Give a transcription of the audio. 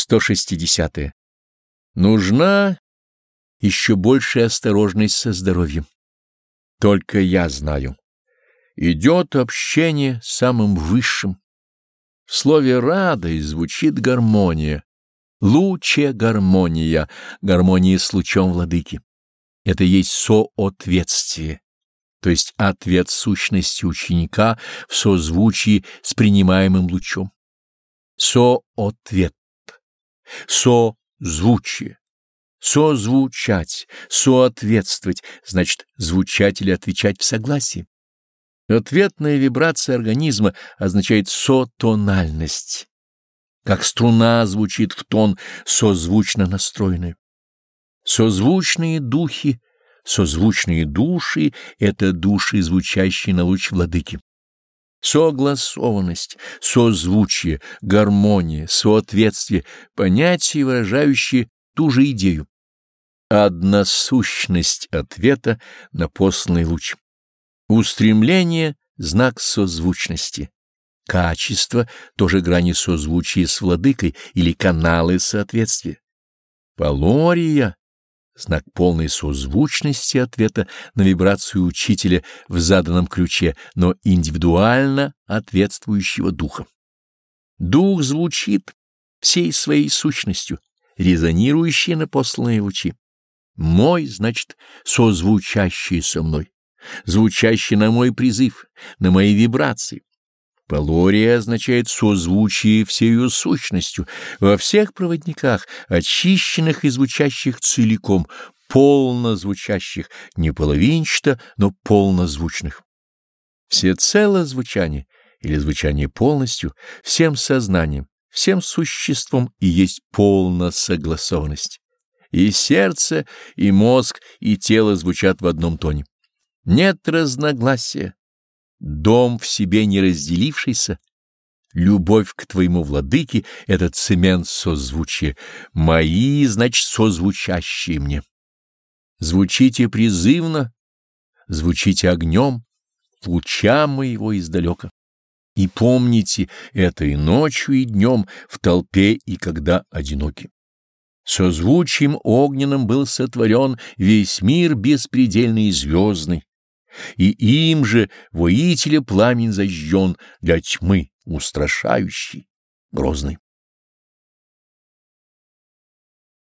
160. -е. Нужна еще большая осторожность со здоровьем. Только я знаю. Идет общение с самым высшим. В слове «радость» звучит гармония. Луче гармония, гармония с лучом владыки. Это есть соответствие, то есть ответ сущности ученика в созвучии с принимаемым лучом. Соответ созвучие. Созвучать, соответствовать, значит, звучать или отвечать в согласии. Ответная вибрация организма означает сотональность, как струна звучит в тон созвучно настроенная. Созвучные духи, созвучные души — это души, звучащие на луч владыки. Согласованность, созвучие, гармония, соответствие — понятия, выражающие ту же идею. Односущность ответа на посланный луч. Устремление — знак созвучности. Качество — тоже грани созвучия с владыкой или каналы соответствия. Полория знак полной созвучности ответа на вибрацию учителя в заданном ключе, но индивидуально ответствующего духа. Дух звучит всей своей сущностью, резонирующий на посланные лучи. Мой, значит, созвучащий со мной, звучащий на мой призыв, на мои вибрации. Полория означает созвучие всею сущностью во всех проводниках, очищенных и звучащих целиком, полно звучащих, не половинчато, но полнозвучных. Всецело звучание или звучание полностью, всем сознанием, всем существом и есть полная согласованность. И сердце, и мозг, и тело звучат в одном тоне. Нет разногласия дом в себе не разделившийся, любовь к твоему владыке — это цемент созвучия, мои, значит, созвучащие мне. Звучите призывно, звучите огнем, луча моего издалека. И помните это и ночью, и днем, в толпе, и когда одиноки. Созвучием огненным был сотворен весь мир беспредельный и звездный, и им же воителя пламень зажжен для тьмы устрашающий, грозный.